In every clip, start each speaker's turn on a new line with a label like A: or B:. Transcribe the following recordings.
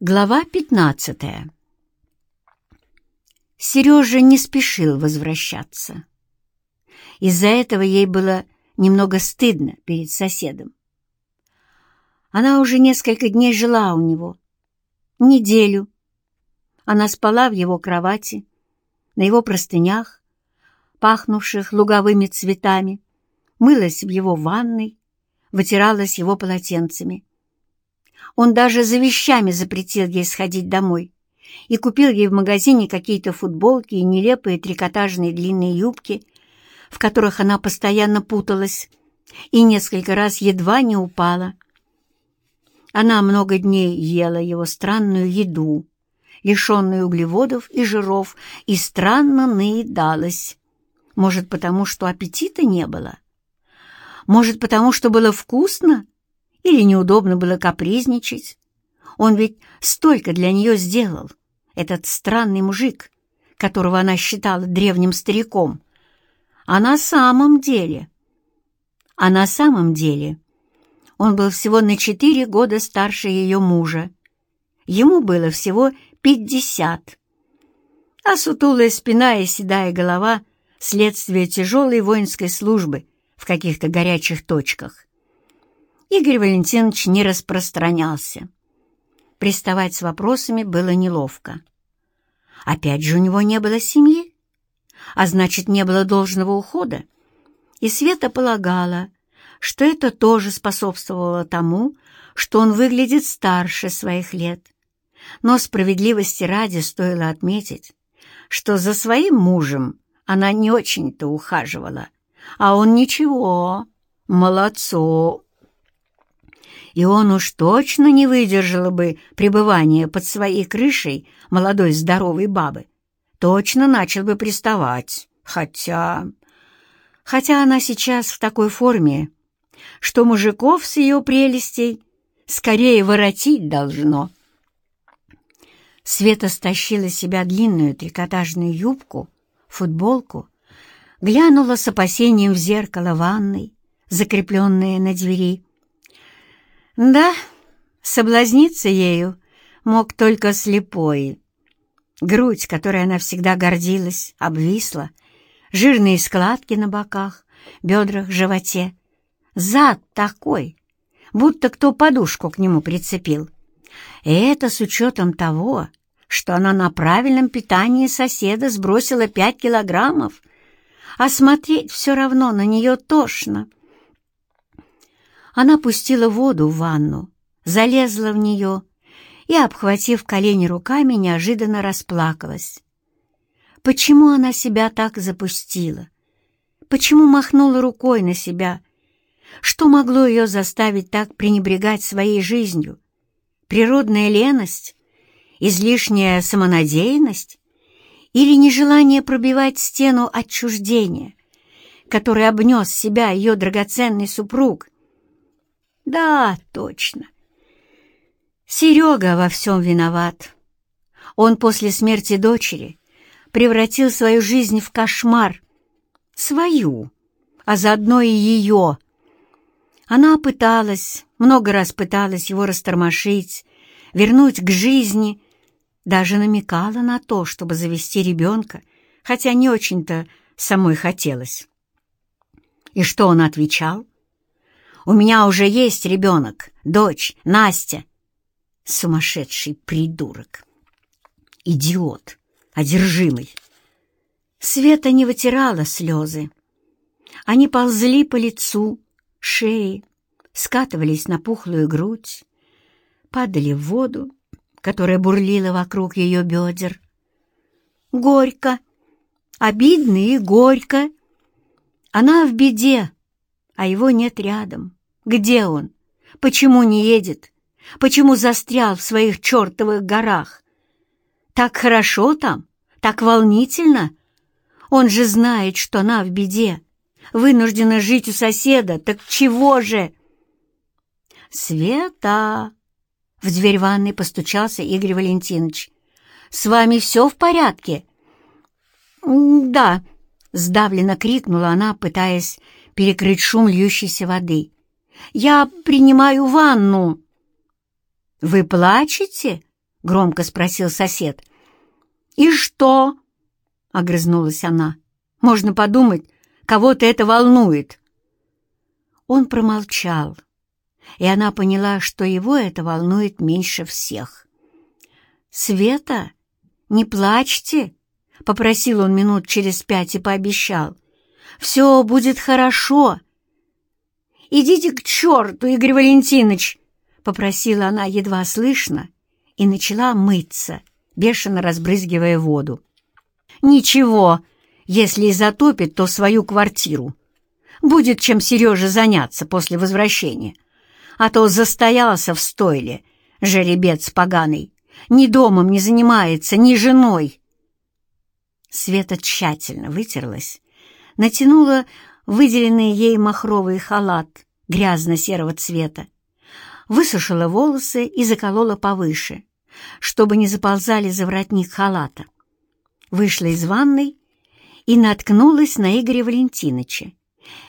A: Глава пятнадцатая Сережа не спешил возвращаться. Из-за этого ей было немного стыдно перед соседом. Она уже несколько дней жила у него. Неделю. Она спала в его кровати, на его простынях, пахнувших луговыми цветами, мылась в его ванной, вытиралась его полотенцами. Он даже за вещами запретил ей сходить домой и купил ей в магазине какие-то футболки и нелепые трикотажные длинные юбки, в которых она постоянно путалась и несколько раз едва не упала. Она много дней ела его странную еду, лишенную углеводов и жиров, и странно наедалась. Может, потому что аппетита не было? Может, потому что было вкусно? Или неудобно было капризничать? Он ведь столько для нее сделал, этот странный мужик, которого она считала древним стариком. А на самом деле... А на самом деле он был всего на четыре года старше ее мужа. Ему было всего пятьдесят. А сутулая спина и седая голова — следствие тяжелой воинской службы в каких-то горячих точках. Игорь Валентинович не распространялся. Приставать с вопросами было неловко. Опять же, у него не было семьи, а значит, не было должного ухода. И Света полагала, что это тоже способствовало тому, что он выглядит старше своих лет. Но справедливости ради стоило отметить, что за своим мужем она не очень-то ухаживала, а он ничего, молодцо и он уж точно не выдержал бы пребывания под своей крышей молодой здоровой бабы. Точно начал бы приставать, хотя... Хотя она сейчас в такой форме, что мужиков с ее прелестей скорее воротить должно. Света стащила себя длинную трикотажную юбку, футболку, глянула с опасением в зеркало ванной, закрепленное на двери, да, соблазниться ею мог только слепой. Грудь, которой она всегда гордилась, обвисла, жирные складки на боках, бедрах, животе. Зад такой, будто кто подушку к нему прицепил. И это с учетом того, что она на правильном питании соседа сбросила пять килограммов, а смотреть все равно на нее тошно. Она пустила воду в ванну, залезла в нее и, обхватив колени руками, неожиданно расплакалась. Почему она себя так запустила? Почему махнула рукой на себя? Что могло ее заставить так пренебрегать своей жизнью? Природная леность? Излишняя самонадеянность? Или нежелание пробивать стену отчуждения, который обнес себя ее драгоценный супруг — да, точно. Серега во всем виноват. Он после смерти дочери превратил свою жизнь в кошмар. Свою, а заодно и ее. Она пыталась, много раз пыталась его растормошить, вернуть к жизни, даже намекала на то, чтобы завести ребенка, хотя не очень-то самой хотелось. И что он отвечал? У меня уже есть ребенок, дочь, Настя. Сумасшедший придурок. Идиот, одержимый. Света не вытирала слезы. Они ползли по лицу, шее, скатывались на пухлую грудь, падали в воду, которая бурлила вокруг ее бедер. Горько, обидно и горько. Она в беде, а его нет рядом. Где он? Почему не едет? Почему застрял в своих чертовых горах? Так хорошо там? Так волнительно? Он же знает, что она в беде. Вынуждена жить у соседа. Так чего же? «Света!» В дверь ванной постучался Игорь Валентинович. «С вами все в порядке?» «Да», — сдавленно крикнула она, пытаясь перекрыть шум льющейся воды. «Я принимаю ванну». «Вы плачете?» громко спросил сосед. «И что?» — огрызнулась она. «Можно подумать, кого-то это волнует». Он промолчал, и она поняла, что его это волнует меньше всех. «Света, не плачьте!» — попросил он минут через пять и пообещал. «Все будет хорошо!» «Идите к черту, Игорь Валентинович!» — попросила она едва слышно и начала мыться, бешено разбрызгивая воду. «Ничего, если и затопит, то свою квартиру. Будет чем Сереже заняться после возвращения. А то застоялся в стойле, жеребец поганый. Ни домом не занимается, ни женой». Света тщательно вытерлась, натянула выделенный ей махровый халат грязно-серого цвета, высушила волосы и заколола повыше, чтобы не заползали за воротник халата. Вышла из ванной и наткнулась на Игоря Валентиновича,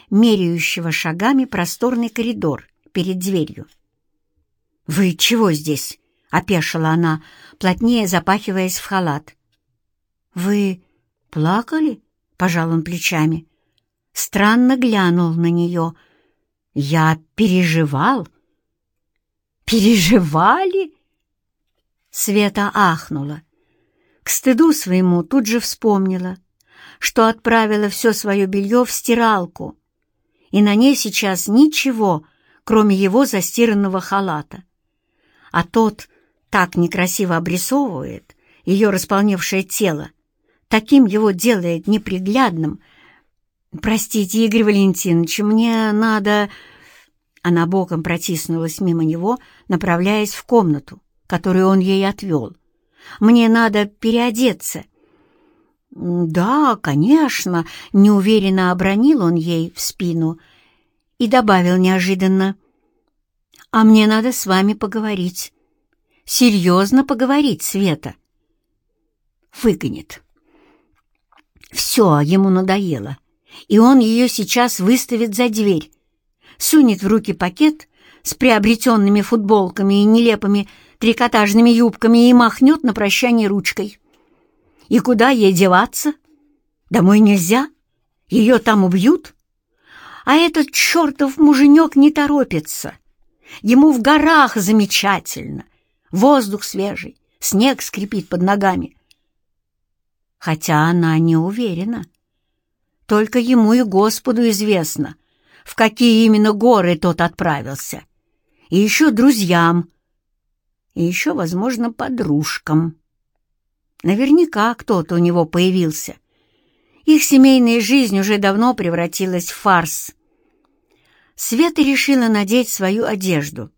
A: меряющего шагами просторный коридор перед дверью. «Вы чего здесь?» — опешила она, плотнее запахиваясь в халат. «Вы плакали?» — пожал он плечами странно глянул на нее. «Я переживал». «Переживали?» Света ахнула. К стыду своему тут же вспомнила, что отправила все свое белье в стиралку, и на ней сейчас ничего, кроме его застиранного халата. А тот так некрасиво обрисовывает ее располневшее тело, таким его делает неприглядным, «Простите, Игорь Валентинович, мне надо...» Она боком протиснулась мимо него, направляясь в комнату, которую он ей отвел. «Мне надо переодеться». «Да, конечно», — неуверенно обронил он ей в спину и добавил неожиданно. «А мне надо с вами поговорить. Серьезно поговорить, Света». Выгонит. Все, ему надоело и он ее сейчас выставит за дверь, сунет в руки пакет с приобретенными футболками и нелепыми трикотажными юбками и махнет на прощание ручкой. И куда ей деваться? Домой нельзя? Ее там убьют? А этот чертов муженек не торопится. Ему в горах замечательно. Воздух свежий, снег скрипит под ногами. Хотя она не уверена. Только ему и Господу известно, в какие именно горы тот отправился. И еще друзьям. И еще, возможно, подружкам. Наверняка кто-то у него появился. Их семейная жизнь уже давно превратилась в фарс. Света решила надеть свою одежду.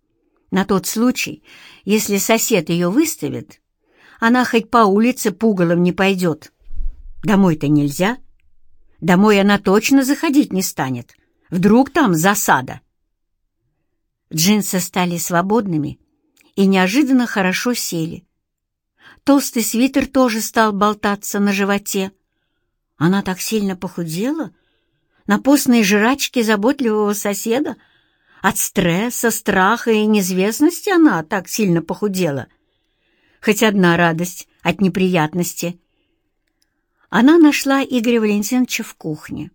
A: На тот случай, если сосед ее выставит, она хоть по улице пугалом не пойдет. Домой-то нельзя — Домой она точно заходить не станет. Вдруг там засада. Джинсы стали свободными и неожиданно хорошо сели. Толстый свитер тоже стал болтаться на животе. Она так сильно похудела? На постные жрачки заботливого соседа? От стресса, страха и неизвестности она так сильно похудела. Хоть одна радость от неприятности она нашла Игоря Валентиновича в кухне.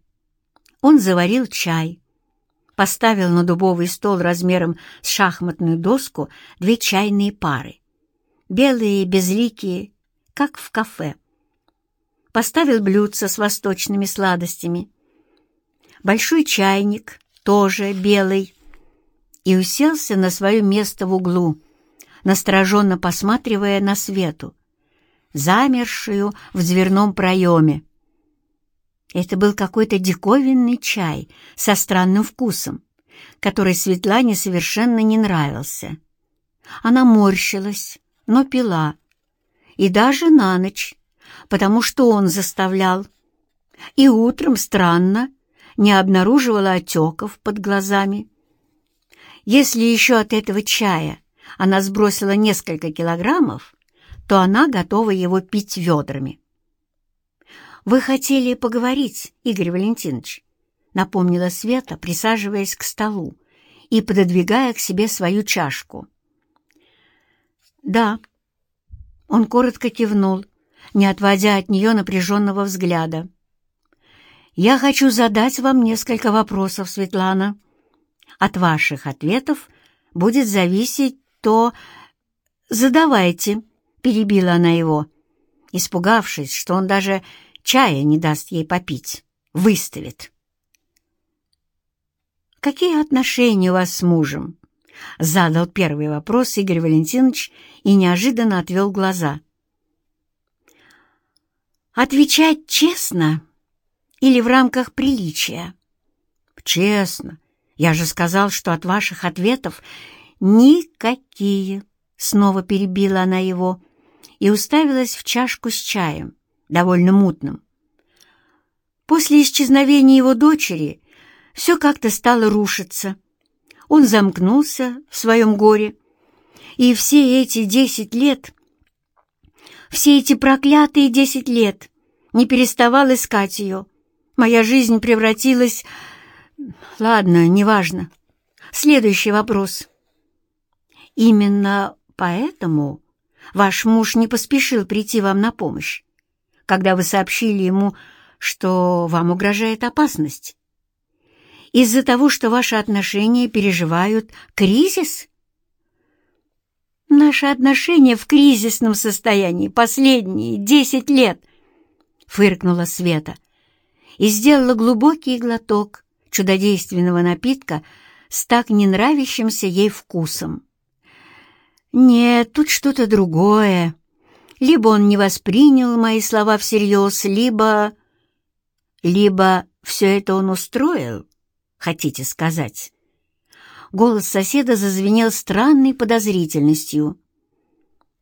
A: Он заварил чай, поставил на дубовый стол размером с шахматную доску две чайные пары, белые безликие, как в кафе. Поставил блюдце с восточными сладостями, большой чайник, тоже белый, и уселся на свое место в углу, настороженно посматривая на свету, замершую в дверном проеме. Это был какой-то диковинный чай со странным вкусом, который Светлане совершенно не нравился. Она морщилась, но пила, и даже на ночь, потому что он заставлял. И утром, странно, не обнаруживала отеков под глазами. Если еще от этого чая она сбросила несколько килограммов, то она готова его пить ведрами. «Вы хотели поговорить, Игорь Валентинович?» — напомнила Света, присаживаясь к столу и пододвигая к себе свою чашку. «Да, Он коротко кивнул, не отводя от нее напряженного взгляда. «Я хочу задать вам несколько вопросов, Светлана. От ваших ответов будет зависеть то... Задавайте», — перебила она его, испугавшись, что он даже чая не даст ей попить, выставит. «Какие отношения у вас с мужем?» — задал первый вопрос Игорь Валентинович и неожиданно отвел глаза. «Отвечать честно или в рамках приличия?» «Честно. Я же сказал, что от ваших ответов никакие!» Снова перебила она его и уставилась в чашку с чаем, довольно мутным. После исчезновения его дочери все как-то стало рушиться. Он замкнулся в своем горе, и все эти десять лет, все эти проклятые десять лет не переставал искать ее. Моя жизнь превратилась... Ладно, неважно. Следующий вопрос. Именно поэтому ваш муж не поспешил прийти вам на помощь, когда вы сообщили ему, что вам угрожает опасность? Из-за того, что ваши отношения переживают кризис? Наши отношения в кризисном состоянии последние десять лет, фыркнула Света и сделала глубокий глоток чудодейственного напитка с так не нравящимся ей вкусом. Нет, тут что-то другое. Либо он не воспринял мои слова всерьез, либо... Либо все это он устроил, хотите сказать? Голос соседа зазвенел странной подозрительностью.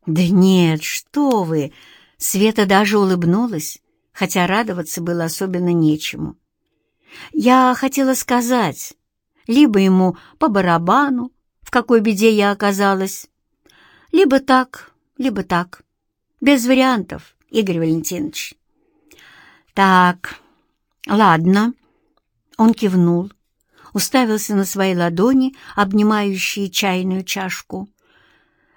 A: «Да нет, что вы!» Света даже улыбнулась, хотя радоваться было особенно нечему. «Я хотела сказать, либо ему по барабану, в какой беде я оказалась, либо так, либо так. Без вариантов, Игорь Валентинович. Так, ладно. Он кивнул, уставился на свои ладони, обнимающие чайную чашку.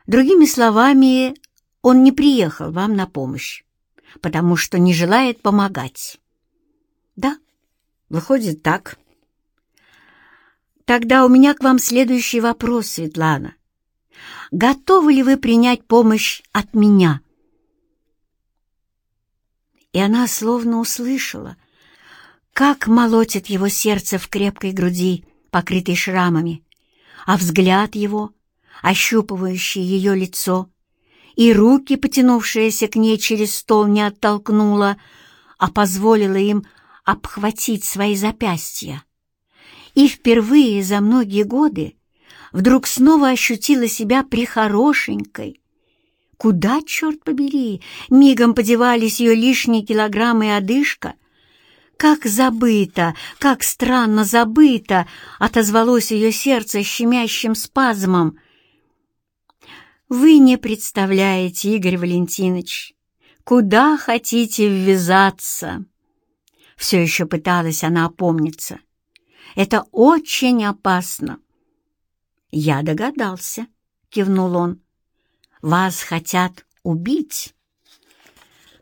A: Другими словами, он не приехал вам на помощь, потому что не желает помогать. Да, выходит так. Тогда у меня к вам следующий вопрос, Светлана готовы ли вы принять помощь от меня?» И она словно услышала, как молотит его сердце в крепкой груди, покрытой шрамами, а взгляд его, ощупывающий ее лицо, и руки, потянувшиеся к ней через стол, не оттолкнула, а позволила им обхватить свои запястья. И впервые за многие годы вдруг снова ощутила себя прихорошенькой. Куда, черт побери, мигом подевались ее лишние килограммы и одышка? Как забыто, как странно забыто, отозвалось ее сердце щемящим спазмом. Вы не представляете, Игорь Валентинович, куда хотите ввязаться? Все еще пыталась она опомниться. Это очень опасно. «Я догадался», — кивнул он. «Вас хотят убить?»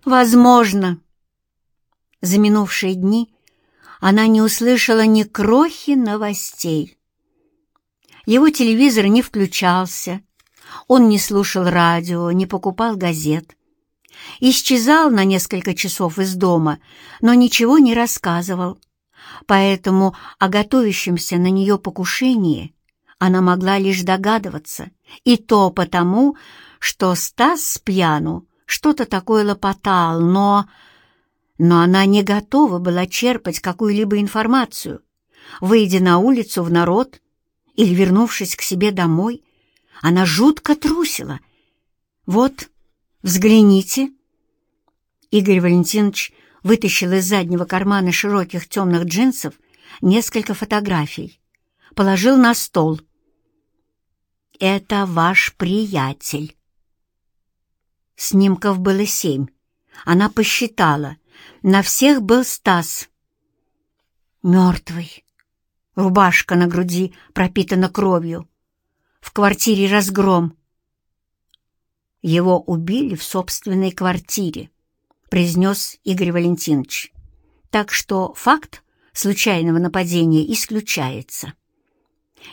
A: «Возможно». За минувшие дни она не услышала ни крохи новостей. Его телевизор не включался, он не слушал радио, не покупал газет. Исчезал на несколько часов из дома, но ничего не рассказывал. Поэтому о готовящемся на нее покушении она могла лишь догадываться, и то потому, что Стас с пьяну что-то такое лопотал, но... Но она не готова была черпать какую-либо информацию. Выйдя на улицу в народ или вернувшись к себе домой, она жутко трусила. «Вот, взгляните». Игорь Валентинович вытащил из заднего кармана широких темных джинсов несколько фотографий, положил на стол. «Это ваш приятель». Снимков было семь. Она посчитала. На всех был Стас. Мертвый. Рубашка на груди пропитана кровью. В квартире разгром. Его убили в собственной квартире, произнес Игорь Валентинович. Так что факт случайного нападения исключается.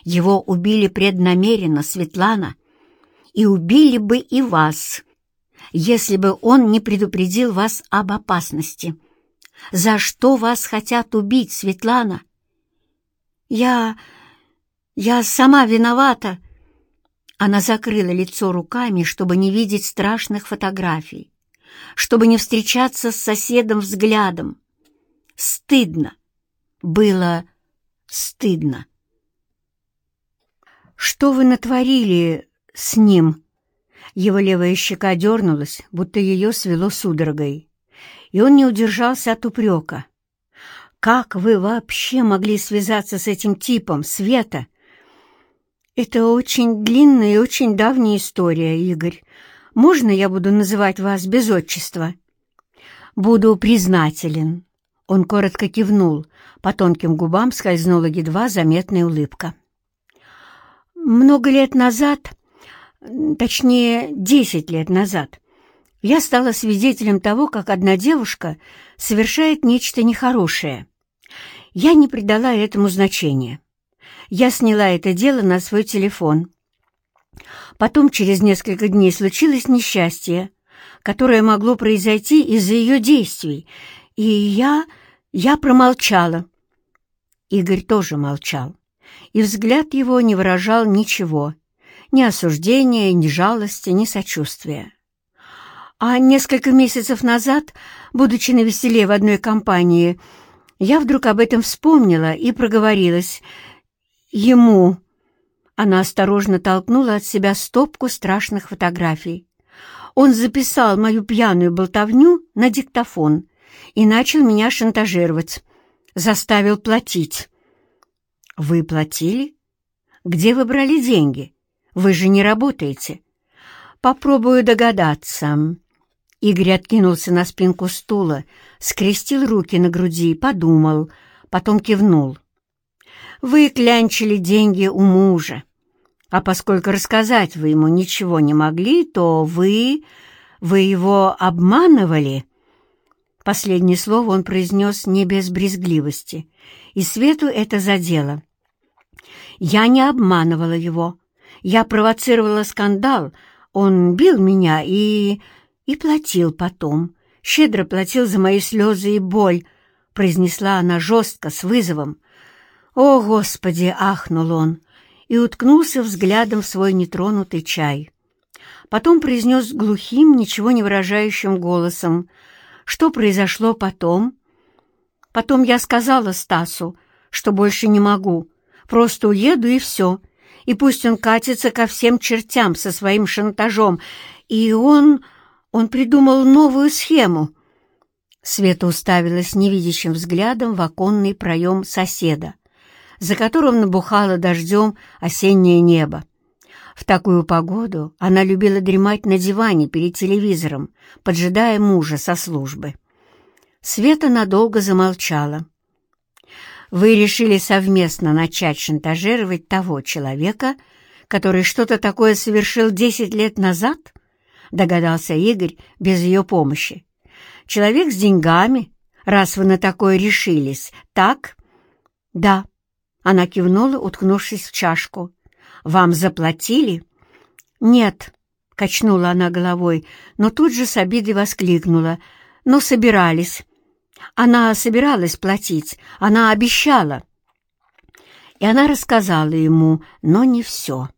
A: Его убили преднамеренно, Светлана, и убили бы и вас, если бы он не предупредил вас об опасности. За что вас хотят убить, Светлана? Я... я сама виновата. Она закрыла лицо руками, чтобы не видеть страшных фотографий, чтобы не встречаться с соседом взглядом. Стыдно. Было стыдно. «Что вы натворили с ним?» Его левая щека дернулась, будто ее свело судорогой, и он не удержался от упрека. «Как вы вообще могли связаться с этим типом, Света?» «Это очень длинная и очень давняя история, Игорь. Можно я буду называть вас без отчества?» «Буду признателен». Он коротко кивнул, по тонким губам скользнула едва заметная улыбка. Много лет назад, точнее, десять лет назад, я стала свидетелем того, как одна девушка совершает нечто нехорошее. Я не придала этому значения. Я сняла это дело на свой телефон. Потом, через несколько дней, случилось несчастье, которое могло произойти из-за ее действий, и я... я промолчала. Игорь тоже молчал и взгляд его не выражал ничего, ни осуждения, ни жалости, ни сочувствия. А несколько месяцев назад, будучи на веселе в одной компании, я вдруг об этом вспомнила и проговорилась. Ему. Она осторожно толкнула от себя стопку страшных фотографий. Он записал мою пьяную болтовню на диктофон и начал меня шантажировать. Заставил платить. «Вы платили? Где вы брали деньги? Вы же не работаете». «Попробую догадаться». Игорь откинулся на спинку стула, скрестил руки на груди, подумал, потом кивнул. «Вы клянчили деньги у мужа, а поскольку рассказать вы ему ничего не могли, то вы... вы его обманывали?» Последнее слово он произнес не без брезгливости, и Свету это задело. Я не обманывала его. Я провоцировала скандал. Он бил меня и... и платил потом. Щедро платил за мои слезы и боль, произнесла она жестко, с вызовом. «О, Господи!» — ахнул он и уткнулся взглядом в свой нетронутый чай. Потом произнес глухим, ничего не выражающим голосом — что произошло потом? Потом я сказала Стасу, что больше не могу, просто уеду и все. И пусть он катится ко всем чертям со своим шантажом. И он... он придумал новую схему. Света уставилась невидящим взглядом в оконный проем соседа, за которым набухало дождем осеннее небо. В такую погоду она любила дремать на диване перед телевизором, поджидая мужа со службы. Света надолго замолчала. «Вы решили совместно начать шантажировать того человека, который что-то такое совершил десять лет назад?» — догадался Игорь без ее помощи. «Человек с деньгами, раз вы на такое решились, так?» «Да», — она кивнула, уткнувшись в чашку. Вам заплатили?» «Нет», — качнула она головой, но тут же с обидой воскликнула. «Но собирались. Она собиралась платить, она обещала». И она рассказала ему, но не все.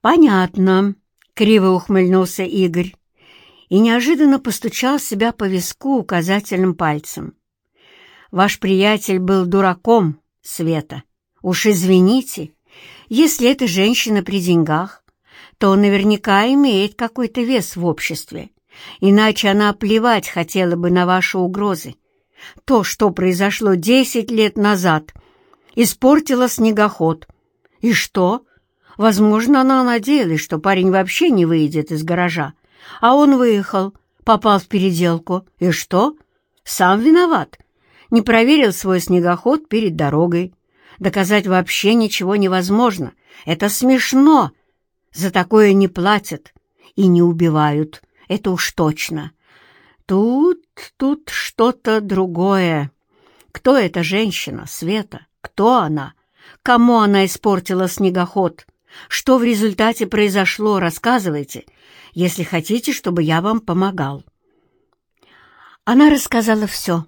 A: «Понятно», — криво ухмыльнулся Игорь и неожиданно постучал себя по виску указательным пальцем. «Ваш приятель был дураком, Света. Уж извините, если эта женщина при деньгах, то наверняка имеет какой-то вес в обществе, иначе она плевать хотела бы на ваши угрозы. То, что произошло десять лет назад, испортило снегоход. И что? Возможно, она надеялась, что парень вообще не выйдет из гаража, а он выехал, попал в переделку. И что? Сам виноват. Не проверил свой снегоход перед дорогой. Доказать вообще ничего невозможно. Это смешно. За такое не платят. и не убивают, это уж точно. Тут, тут что-то другое. Кто эта женщина, Света? Кто она? Кому она испортила снегоход? Что в результате произошло, рассказывайте, если хотите, чтобы я вам помогал. Она рассказала все,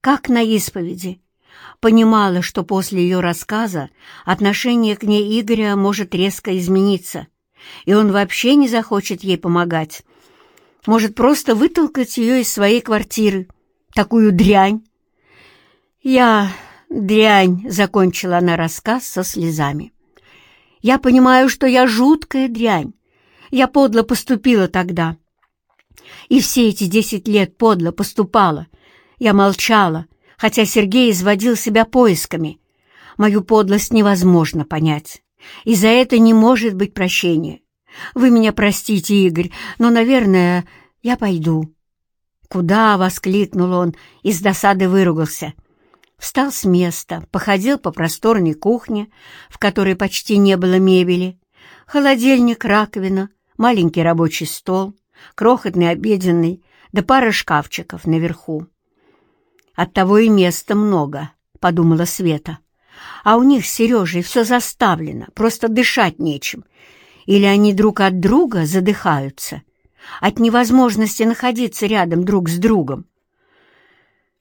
A: как на исповеди. Понимала, что после ее рассказа отношение к ней Игоря может резко измениться, и он вообще не захочет ей помогать. Может просто вытолкать ее из своей квартиры. Такую дрянь. «Я дрянь», — закончила она рассказ со слезами. «Я понимаю, что я жуткая дрянь. Я подло поступила тогда. И все эти десять лет подло поступала. Я молчала, хотя Сергей изводил себя поисками. Мою подлость невозможно понять, и за это не может быть прощения. Вы меня простите, Игорь, но, наверное, я пойду». «Куда?» — воскликнул он и с досады выругался. Встал с места, походил по просторной кухне, в которой почти не было мебели. Холодильник, раковина, маленький рабочий стол, крохотный обеденный, да пара шкафчиков наверху. Оттого и места много, — подумала Света. А у них с Сережей все заставлено, просто дышать нечем. Или они друг от друга задыхаются, от невозможности находиться рядом друг с другом.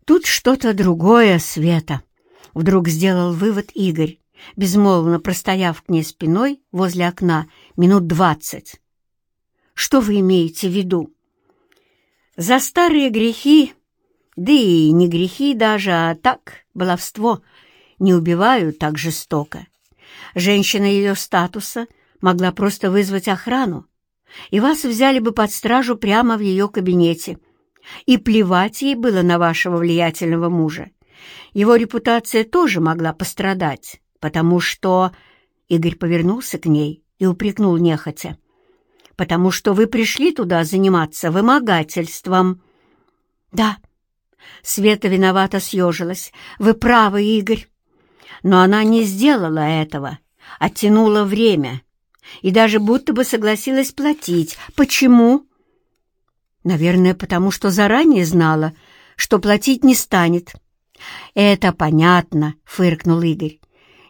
A: Тут что-то другое, Света, — вдруг сделал вывод Игорь, безмолвно простояв к ней спиной возле окна минут двадцать. Что вы имеете в виду? За старые грехи, да и не грехи даже, а так, баловство, не убивают так жестоко. Женщина ее статуса могла просто вызвать охрану, и вас взяли бы под стражу прямо в ее кабинете. И плевать ей было на вашего влиятельного мужа. Его репутация тоже могла пострадать, потому что... Игорь повернулся к ней и упрекнул нехотя потому что вы пришли туда заниматься вымогательством». «Да». Света виновато съежилась. «Вы правы, Игорь». Но она не сделала этого, оттянула время и даже будто бы согласилась платить. Почему? Наверное, потому что заранее знала, что платить не станет. «Это понятно», — фыркнул Игорь.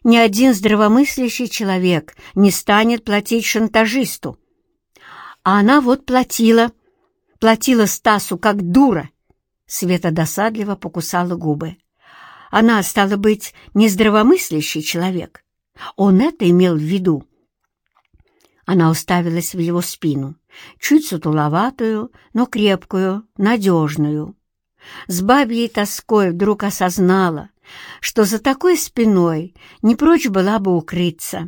A: «Ни один здравомыслящий человек не станет платить шантажисту. А она вот платила, платила Стасу как дура. Света досадливо покусала губы. Она, стала быть, нездравомыслящий человек. Он это имел в виду. Она уставилась в его спину, чуть сутуловатую, но крепкую, надежную. С бабьей тоской вдруг осознала, что за такой спиной не прочь была бы укрыться.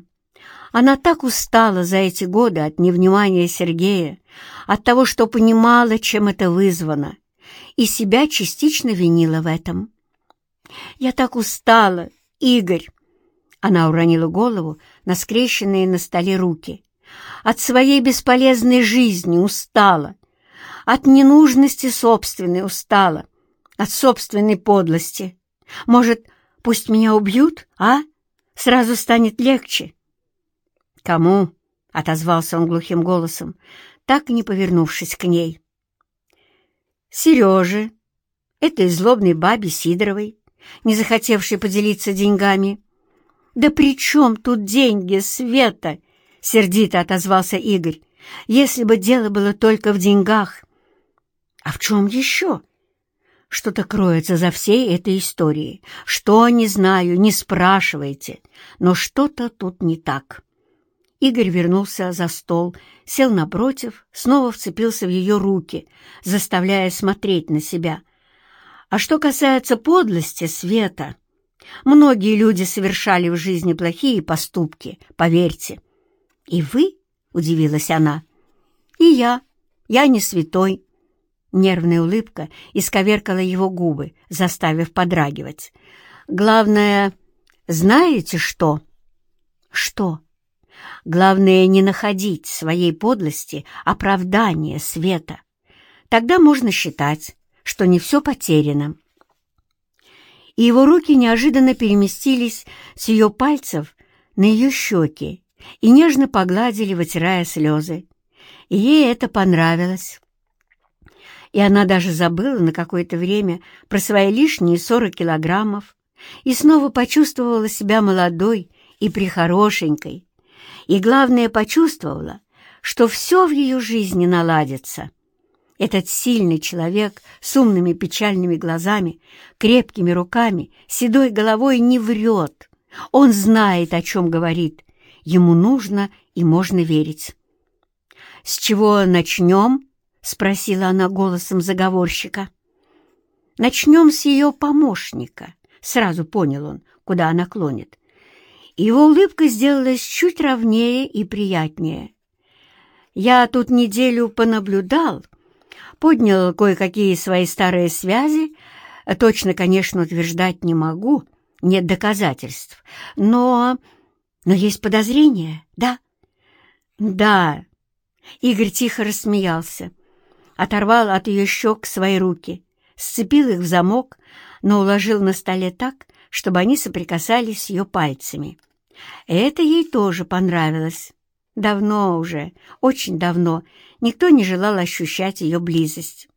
A: Она так устала за эти годы от невнимания Сергея, от того, что понимала, чем это вызвано, и себя частично винила в этом. «Я так устала, Игорь!» Она уронила голову на скрещенные на столе руки. «От своей бесполезной жизни устала, от ненужности собственной устала, от собственной подлости. Может, пусть меня убьют, а? Сразу станет легче». «Кому?» — отозвался он глухим голосом, так и не повернувшись к ней. «Сереже, этой злобной бабе Сидоровой, не захотевшей поделиться деньгами». «Да при чем тут деньги, Света?» — сердито отозвался Игорь. «Если бы дело было только в деньгах». «А в чем еще?» Что-то кроется за всей этой историей. Что, не знаю, не спрашивайте, но что-то тут не так. Игорь вернулся за стол, сел напротив, снова вцепился в ее руки, заставляя смотреть на себя. А что касается подлости Света, многие люди совершали в жизни плохие поступки, поверьте. «И вы?» — удивилась она. «И я. Я не святой». Нервная улыбка исковеркала его губы, заставив подрагивать. «Главное, знаете что?» «Что?» Главное не находить своей подлости оправдания света. Тогда можно считать, что не все потеряно. И его руки неожиданно переместились с ее пальцев на ее щеки и нежно погладили, вытирая слезы. И ей это понравилось. И она даже забыла на какое-то время про свои лишние 40 килограммов и снова почувствовала себя молодой и прихорошенькой. И главное, почувствовала, что все в ее жизни наладится. Этот сильный человек с умными печальными глазами, крепкими руками, седой головой не врет. Он знает, о чем говорит. Ему нужно и можно верить. «С чего начнем?» — спросила она голосом заговорщика. «Начнем с ее помощника», — сразу понял он, куда она клонит. Его улыбка сделалась чуть ровнее и приятнее. «Я тут неделю понаблюдал, поднял кое-какие свои старые связи, точно, конечно, утверждать не могу, нет доказательств, но... но есть подозрения, да?» «Да», — Игорь тихо рассмеялся оторвал от ее щек свои руки, сцепил их в замок, но уложил на столе так, чтобы они соприкасались с ее пальцами. Это ей тоже понравилось. Давно уже, очень давно, никто не желал ощущать ее близость.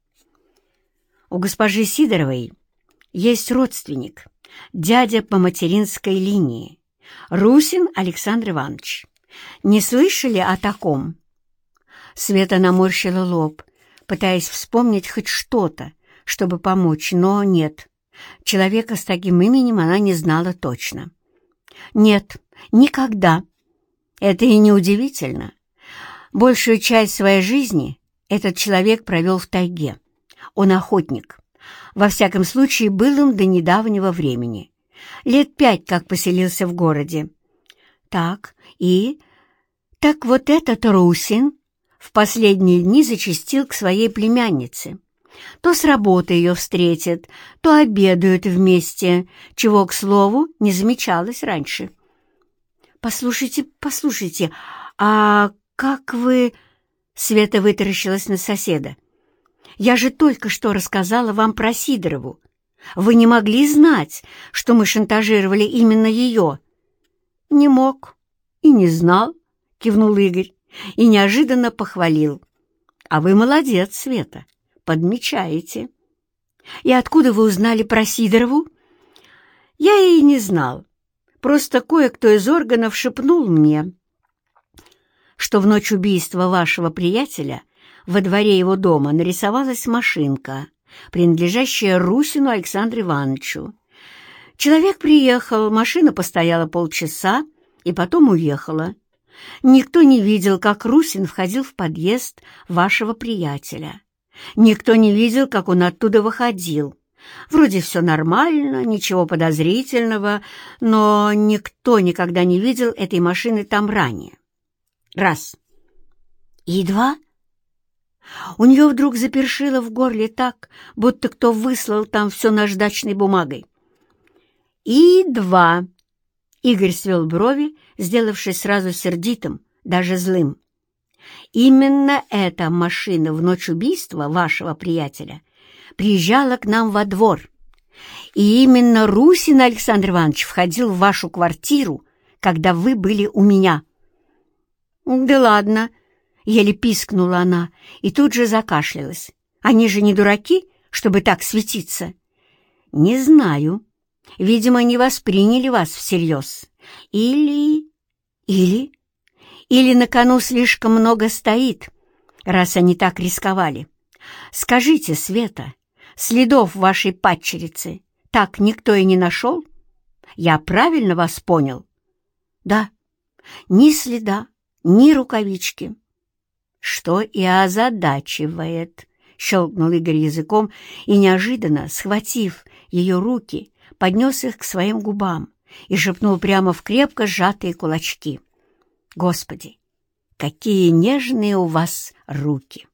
A: У госпожи Сидоровой есть родственник, дядя по материнской линии, Русин Александр Иванович. Не слышали о таком? Света наморщила лоб, пытаясь вспомнить хоть что-то, чтобы помочь, но нет. Человека с таким именем она не знала точно. Нет, никогда. Это и не удивительно. Большую часть своей жизни этот человек провел в тайге. Он охотник. Во всяком случае, был им до недавнего времени. Лет пять как поселился в городе. Так, и... Так вот этот Русин в последние дни зачастил к своей племяннице. То с работы ее встретит, то обедают вместе, чего, к слову, не замечалось раньше. «Послушайте, послушайте, а как вы...» Света вытаращилась на соседа. «Я же только что рассказала вам про Сидорову. Вы не могли знать, что мы шантажировали именно ее?» «Не мог и не знал», — кивнул Игорь и неожиданно похвалил. «А вы молодец, Света, подмечаете». «И откуда вы узнали про Сидорову?» «Я и не знал. Просто кое-кто из органов шепнул мне, что в ночь убийства вашего приятеля во дворе его дома нарисовалась машинка, принадлежащая Русину Александру Ивановичу. Человек приехал, машина постояла полчаса и потом уехала. Никто не видел, как Русин входил в подъезд вашего приятеля. Никто не видел, как он оттуда выходил. Вроде все нормально, ничего подозрительного, но никто никогда не видел этой машины там ранее. Раз. И два. У нее вдруг запершило в горле так, будто кто выслал там все наждачной бумагой. И два. Игорь свел брови, сделавшись сразу сердитым, даже злым. «Именно эта машина в ночь убийства вашего приятеля приезжала к нам во двор. И именно Русин Александр Иванович входил в вашу квартиру, когда вы были у меня». «Да ладно!» — еле пискнула она и тут же закашлялась. «Они же не дураки, чтобы так светиться?» «Не знаю», Видимо, не восприняли вас всерьез. Или... или... Или на кону слишком много стоит, раз они так рисковали. Скажите, Света, следов вашей падчерицы так никто и не нашел? Я правильно вас понял? Да, ни следа, ни рукавички. Что и озадачивает, — щелкнул Игорь языком и, неожиданно, схватив ее руки, поднес их к своим губам и шепнул прямо в крепко сжатые кулачки. «Господи, какие нежные у вас руки!»